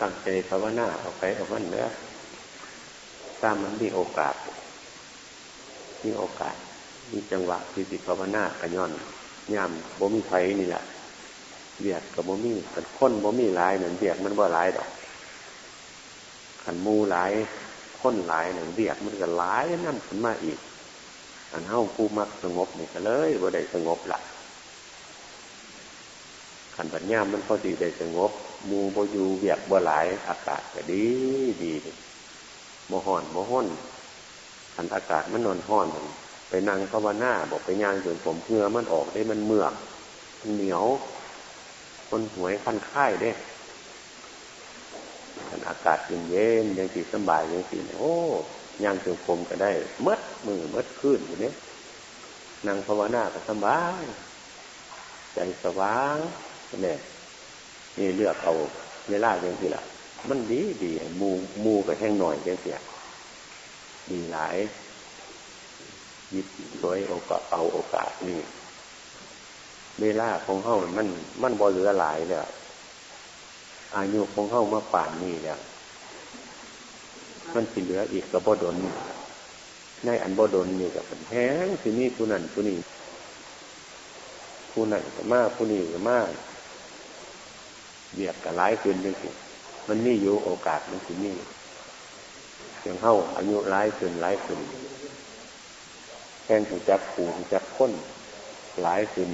ตั้งใจภาวนาเอาไปเอามันเนื้อตามมันมีโอกาส มีโอกาส มีจังหวะที่ติภาวนาขย้อนย่ำบ่มีไฟนี่แหละเบียดกับบ่มีกันค้นบ่มีหลายเหมือนเบียดมันบ่หลายดอกขันมูหลายค้นหลายเหนึ่งเบียดมันก็หลายนั่นขึ้นมาอีกอันเฮ้าผู้มักสงบนี่ก็เลยบ่ได้สงบละ ขันปัญญามันพอดีได้สงบมูบ่อยู่เบียดบ่หลาย อากาศก็ดีดีบ่ห่อนบ่ห้นขันอากาศมันนอนห้อนไปนั่งภาวนาบอกไปย่างจนผมเพื่อมันออกได้มันเมือกมันเหนียวคนหวยคันค่ายเด้ขันอากาศเย็นเย็นยังสีสบายยังสีโอ้ย่างจงผมก็ได้มดมือมดขึ้นอยู่เนี้ยนั่งภาวนาก็สบายใจสว่าง เนี่ยนี่เลือกเอาเวลาอย่างที่ละมันดีดีมูมูกับแห้งหน่อยยังเสียดีหลายยิบโดยโอกาสเอาโอกาสนี่เวลาของเฮ้ามันมันบ่เหลือหลายเลยอายุของเฮ้ามาป่านนี่แล้วมันสิเหลืออีกกับบ่ดนในอันบ่ดนนี่กับแห้งที่นี่ผู้นั้นผู้นี้ผู้นั้นก็มากผู้นี้ก็มาก เบียดกับหลายขึ้นจังสิมันนี่อยู่โอกาสมันสินี่เสียงเฮ้าอายุหลายขึ้นหลายขึ้นแห้งถึงจับผูถึงจับค้นหลายขึ้น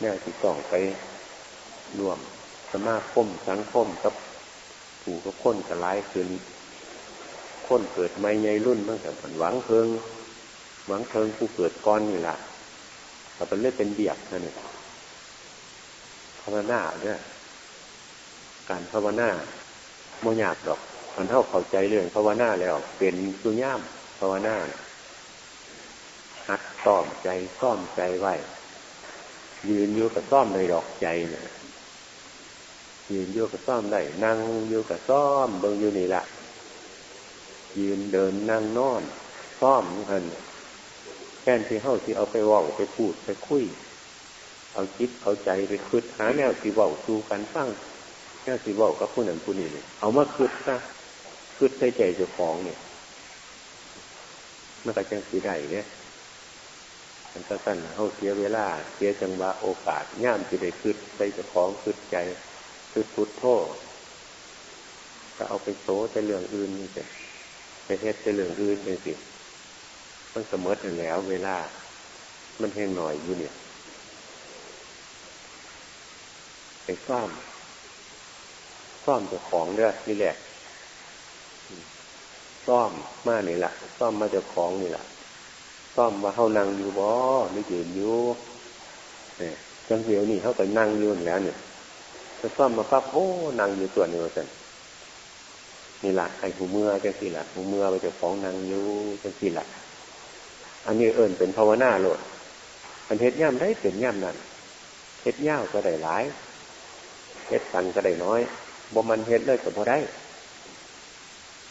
แน่ที่ต้องไปรวมสมาคมสังคมกับผูกับค้นกับหลายขึ้นค้นเกิดไม่ใหญ่รุ่นตั้งแต่ผลหวังเพิงหวังเพิงผู้เกิดก้อนนี่แหละแต่เป็นเรื่องเป็นเบียดนั่นเอง ภาวนาเนี่ยการภาวนาโมยาบดอกมันเท่าเข้าใจเรื่องภาวนาแล้วเป็นสุย่ามภาวนาหัดซ้อมใจซ้อมใจไว้ยืนอยู่กับซ้อมในดอกใจเนี่ยยืนอยู่กับซ้อมได้นั่งอยู่กับซ้อมเบิ่งอยู่นี่แหละยืนเดินนั่งนอนซ้อมนันแค่ที่เข้าที่เอาไปว่าไปพูดไปคุย เอาคิดเอาใจไปคืดหาแนวสีว่าสู่กันฟังแนวสีว่ากับผู้นั้นผู้นี้เนี่ยเอามาคืดซะคืดใส่ใจเจ้าของเนี่ยมันก็จังสีได้เนี่ยมันก็สั้นเขาเสียเวลา เสียจังหวะโอกาสย่ามที่ได้คืดใส่เจ้าของคืดใจคืดพุทโธก็เอาไปโซ่แต่เรื่องอื่นนี่สิไปเฮ็ดแต่เรื่องอื่นเป็นสิมันเสมอถึงแล้ว เวลา มันแห้งหน่อยอยู่เนี่ย ไปซ่อมซ่อมเจ้าของเด้อนี่แหละซ่อมมานี่แหละซ่อมมาเจ้าของนี่แหละซ่อมมาเข้านั่งอยู่บ่ไม่ยืนอยู่เนี่ยจังเดียวนี่เขาไปนั่งอยู่แล้วเนี่ยจะซ่อมมาปั๊บโอ้นั่งอยู่ตัวนี้ว่าสันนี่แหละไอ้หูเมื่อจังสี่ละหูเมื่อไปเจ้าของนั่งอยู่จังสี่ละอันนี้เอิญเป็นภาวนาโลดอันเฮ็ดย่ำได้เป็นย่ำนั้นเฮ็ดย่าวก็ได้หลาย เฮ็ดสันก็ได้น้อยบ่มันเฮ็ดเลยก็พอได้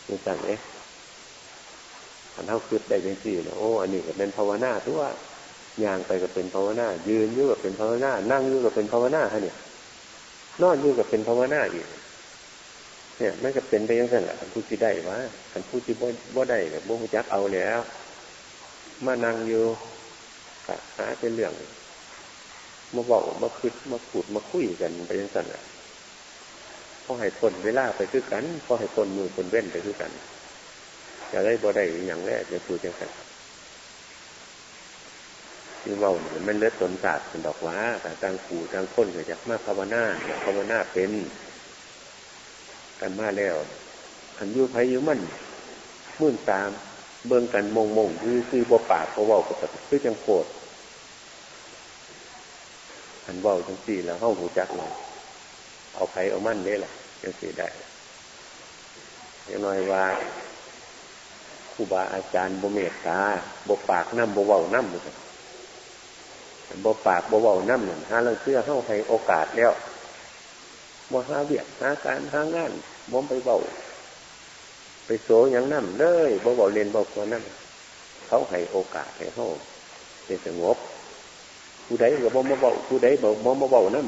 นี่สั่งเอ๊ะอันเท่าคืดได้เป็นสี่นะโอ้อันนี้ก็เป็นภาวนาทั่วย่างไปก็เป็นภาวนา ยืนยืดก็เป็นภาวนา นั่งยืดก็เป็นภาวนาฮะเนี่ยนอนยืดก็เป็นภาวนาอีกเนี่ยไม่ก็เป็นไปยังไงล่ะผู้ที่ได้วะคันผู้ที่บ่บ่ได้แบบบ่จักเอาแล้ว มานั่งอยู่หาเป็นเรื่อง มาบอกมาคืดมาขุดมาคุยกันไปยังไงล่ะพอให้ทนเวลาไปคือกันพอให้ทนมือทนเว้นไปคือกันจะได้บ่ได้อย่างแรกจะพูดยังไงที่ว่าเหมือนมันเลือดตนศาสตร์เป็นดอกว่าแต่ทางขู่ทางคนเกิดจากมาภาวนาภาวนาเป็นกันมาแล้วอันยุไพยุมันมื่นตาม เบิ่งกันมงมงคือคือบ่ปากเขาเว้าก็แบบคือจังโคตร อันเว้าจังสี่แล้วเข้าหูจักเลยเอาไผเอามั่นได้แหละยังสีได้ยังน้อยว่าครูบาอาจารย์บ่เมตตาบ่ปากน้ำบ่เว้าน้ำเลยบ่ปากบ่เว้าน้ำหนึ่งหาเรื่องเชื่อเข้าให้โอกาสแล้วบ่หาเบียดหาการหางานบ่ไปเบาไปโสอย่างน้ำเลยบ่เบาเรียนบ่ตัวน้ำเขาให้โอกาสให้เขาเป็นสงบ ผู้ใดก็บ่มาเบาผู้ใดบ่บ่มาเบาน้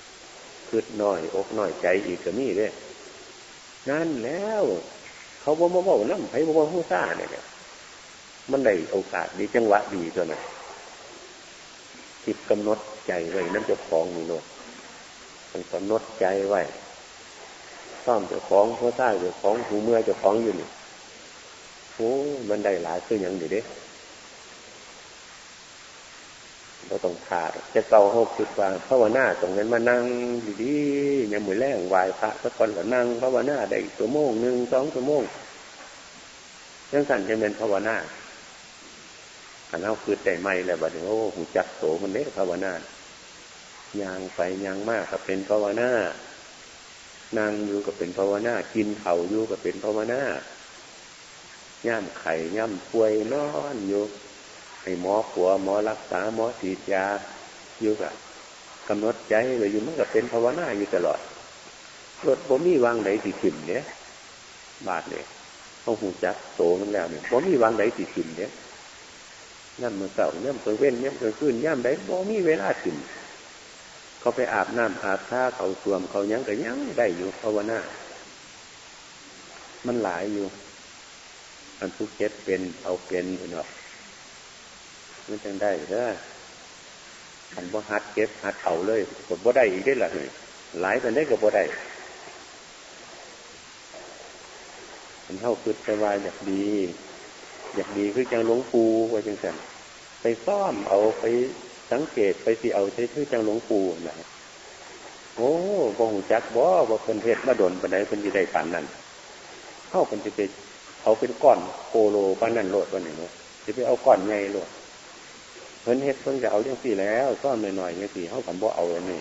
ำคืดน้อย อกน้อยใจอีกก็มีเด้นั่นแล้ว เขาบ่มาบอกน้ำไผ่บ่มาหูซ่าเนี่ยมันได้โอกาสดีจังหวะดีตัวนั้นจิตกำหนดใจไว้นั่นจะคล้องนี่โลดมันกำหนดใจไว้ซ่อมจะคล้องหัวซ่าจะคล้องหูเมื่อจะคล้องอยู่นี่โอ้มันได้หลายคืออย่างนี้เด้ ราต้องขาดจะเก่าหกจุดวางภาวนาตรงนั้นมานั่งดีๆยังมือแรงไหวพระสักคนก็นั่งภาวนาได้ตัวโมงหนึ่งสองตัวโมงยังสั่นจะเป็นภาวนาขันเอาคือแต่ไม่แล้วบัดนี้โอ้หูจักโสมันเล็กภาวนายางไปยางมากก็เป็นภาวนานั่งอยู่ก็เป็นภาวนา กินเข่าอยู่ก็เป็นภาวนาย่ำไข่ย่ำป่วยนอนอยู่ ให้หมอขัวหมอรักษาหมอฉีดยาอยู่กับกำหนดใจไว้อยู่มันก็เป็นภาวนาอยู่ตลอดรถบ่มีวางไหนสิขิมเนี่ยบาทเนี่ยเขาหูจักโตมันแล้วเนี่ยบ่มีวางไหนสิขิมเนี่ยย่ำมือเก่าย่ำตัวเว้นย่ำตัวขึ้นย่ำได้บ่มีเวลาขิมเขาไปอาบน้ำอาบท่าเขาสวมเขายังก็ยังได้อยู่ภาวนามันหลายอยู่อันทุกเจ็ดเป็นเอาเป็นเนาะ มันจังได้เด้อขันบ่ฮัดเก็บฮัดเอาเลยกดบ่ได้อีกได้ละหลายเป็นได้กับบ่ได้ันเท่าคือสบายอยากดี อยากดีคือจังหลวงปู่ว่าจังสันไปซ่อมเอาไปสังเกตไปสิเอาใช้คือจังหลวงปู่นะโอ้บ่งจักบ่บ่เพิ่นเทศมาดนปานใดเพิ่นสิได้ปานนั้นเข้าเพิ่นจะไปเอาเป็นก้อนโคโลปานนั้นโลดวันนี้เนาะจะไปเอาก้อนใหญ่โลด เพิ่นเฮ็ดเพิ่นจะเอาเรื่องสี่แล้วซ่อนหน่อยๆเนี่ยสี่เขาผันบ่เอาอันนี้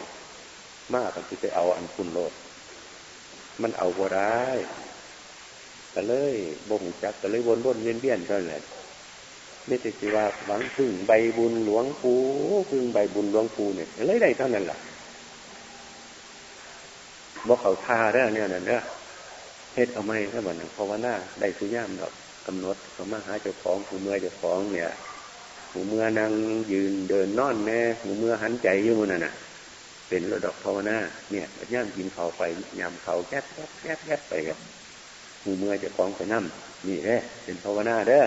มากกันที่ไปเอาอันคุณโลด มันเอาบ่ได้ก็เลยบ่งจักก็เลยวนวนเวียนเวียนเท่านั้นไม่ติดว่าหวังพึ่งใบบุญหลวงปู่พึ่งใบบุญหลวงปู่เนี่ยเลยได้เท่านั้นแหละบอกเขาทาได้เนี่ยนั่นเนี่ยเฮ็ดเอาไม่ถ้าบันภาวนาได้สุยามดอกกำหนดเขามาหาเจ้าของผู้เมื่อเจ้าของเนี่ย หูเมื่อนั่งยืนเดินนอนแน่หูเมื่อหันใจอยู่มันน่ะเป็นระดอกภาวนาเนี่ยย่ามกินเขาไปยำเขาแก๊สแก๊สแก๊สแก๊สไปกับหูเมื่อจะคล้องไปนั่มนี่แหละเป็นภาวนาเด้อ